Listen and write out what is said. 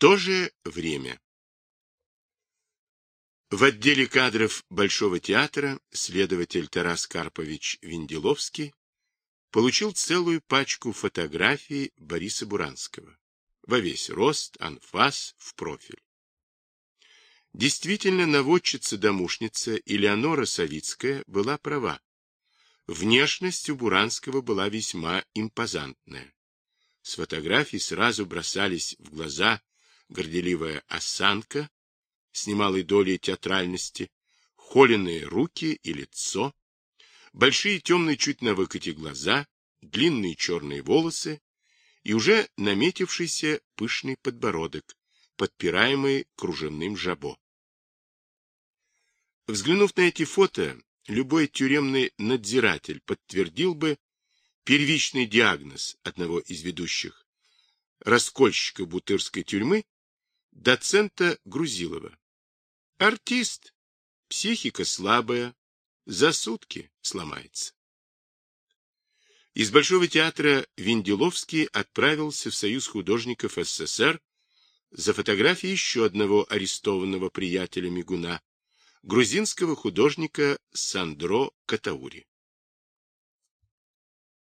то же время. В отделе кадров Большого театра следователь Тарас Карпович Венделовский получил целую пачку фотографий Бориса Буранского. Во весь рост, анфас, в профиль. Действительно, наводчица-домушница Элеонора Савицкая была права. Внешность у Буранского была весьма импозантная. С фотографий сразу бросались в глаза горделивая осанка, с немалой долей театральности, холеные руки и лицо, большие темные чуть на выкате глаза, длинные черные волосы и уже наметившийся пышный подбородок, подпираемый кружевным жабо. Взглянув на эти фото, любой тюремный надзиратель подтвердил бы первичный диагноз одного из ведущих раскольщика Бутырской тюрьмы, доцента Грузилова. Артист. Психика слабая. За сутки сломается. Из Большого театра Венделовский отправился в Союз художников СССР за фотографией еще одного арестованного приятеля Мигуна, грузинского художника Сандро Катаури.